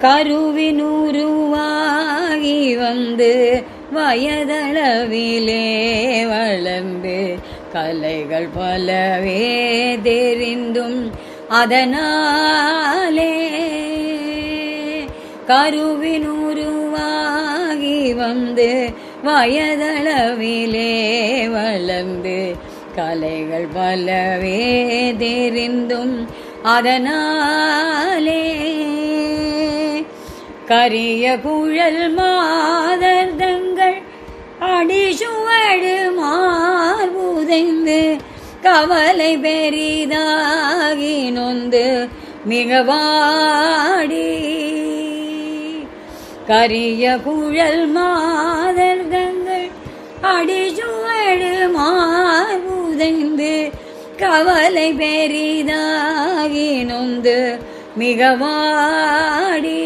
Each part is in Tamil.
கருவினூருவாகி வந்து வயதளவிலே வளர்ந்து கலைகள் பலவே தெரிந்தும் அதனாலே கருவினூருவாகி வந்து வயதளவிலே வளர்ந்து கலைகள் பலவே தெரிந்தும் அதனாலே கரிய குழல் மாதர்தங்கள் அடிசுவடு மார்புதைந்து கவலை பெரிதாகி நொந்து மிகவாடி. கரிய குழல் மாதர்தங்கள் அடிசுவடு மார்புதைந்து கவலை பெரிதாகி நொந்து மிகவாடி.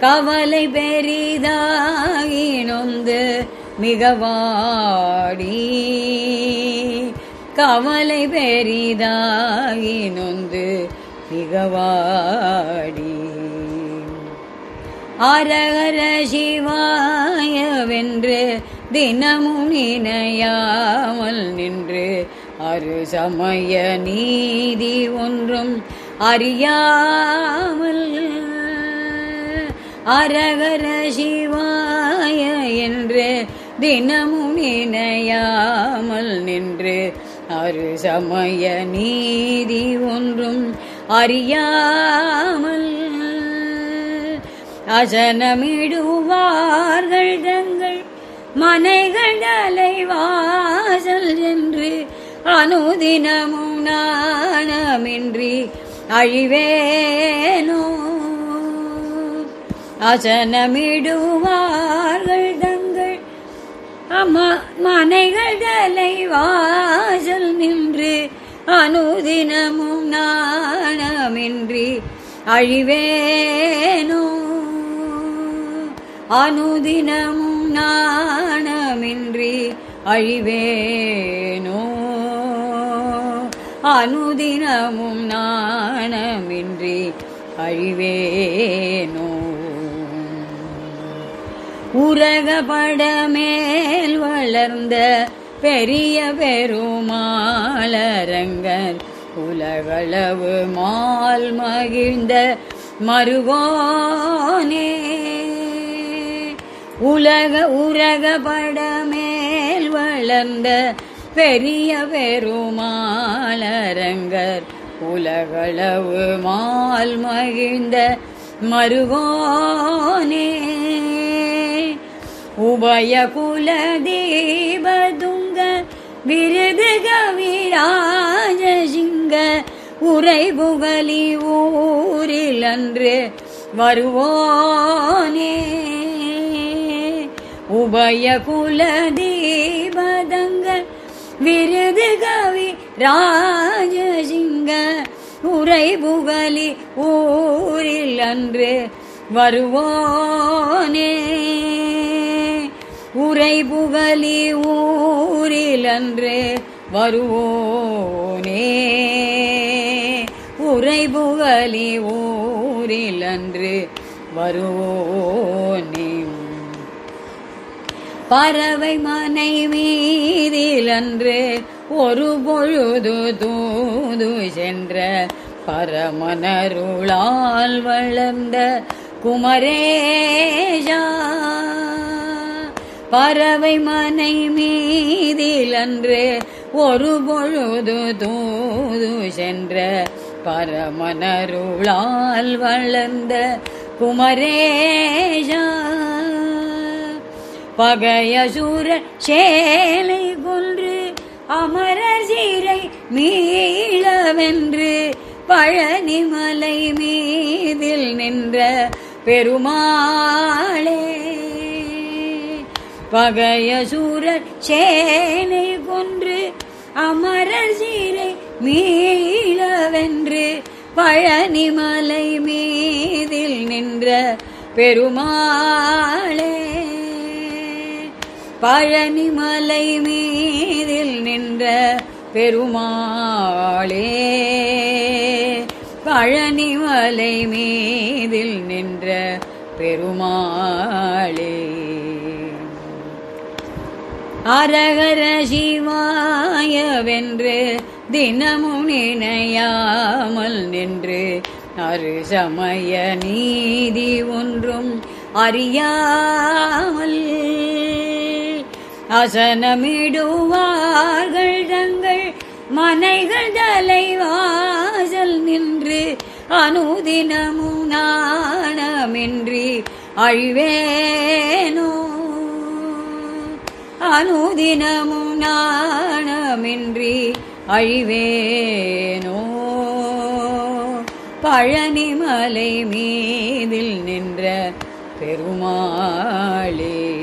கவலை பெரிதாகி நொந்து மிகவாடி. கவலை பெரிதாகி நொந்து மிகவாடி. அரகர சிவாயவென்று தினமும் இணையாமல் நின்று அரு சமய நீதி ஒன்றும் அறியாமல் அரவர சிவாய என்று தினமும் நினையாமல் நின்று அரு சமய நீதி ஒன்றும் அறியாமல் அசனமிடுவார்கள் தங்கள் மனைகள் அலைவாசல் என்று அனுதினமும் நாணமின்றி அழிவேனோ அசனமிடுவார்கள் தங்கள் அம்மா மனைகள் வாசல் நின்று அனுதினமும் நாணமின்றி அழிவேனோ? அனுதினமும் நாணமின்றி அழிவேனோ? அனுதினமும் நாணமின்றி அழிவேனோ? உரகப்பட மேல் வளர்ந்த பெரிய பெருமாளரங்கர் உலகளவு மால் மகிழ்ந்த மருகோனே. உலக உரகப்பட மேல் வளர்ந்த பெரிய பெருமாளரங்கர் உலகளவு மால் மகிழ்ந்த மருகோனே. உபய குல தேவதுங்க விருது கவிராஜ சிங்க உரை புகழி ஊரில் அன்று வருவோனே. உபய குல தேவதங்க விருது கவி ராஜசிங்க உரை புகழி ஊரில் அன்று வருவோனே. உரை புகழி ஊரில் வருவோனே. உரை புகழி ஊரில் வருவோனே. பறவை மனை மீதிலன்று ஒரு பொழுது தூது சென்ற பரமனருளால் வளர்ந்த குமரேஜா பறவை மனை மீதிலன்று ஒரு பொழுது தூது சென்ற பரமனருளால் வளர்ந்த குமரேஷா. பகையசூர சேலை கொன்று அமரர் சீரை மீளவென்று பழனிமலை மீதில் நின்ற பெருமாளே. பகையசூரர் சேனை கொன்று அமரர் சீரை மீளவென்று பழனிமலை மீதில் நின்ற பெருமாளே. பழனிமலை மீதில் நின்ற பெருமாளே. பழனிமலை மீதில் நின்ற பெருமாளே. அரகர சிவாயவென்று தினமும் நினையாமல் நின்று அரு சமய நீதி ஒன்றும் அறியாமல் அசனமிடுவார்கள் தங்கள் மனைகள் தலைவாசல் நின்று அனுதினமும் நாணமின்றி அழிவேனோ அனுதினமும் நாணமின்றி அழிவேனோ? பழனிமலை மீதில் நின்ற பெருமாளே.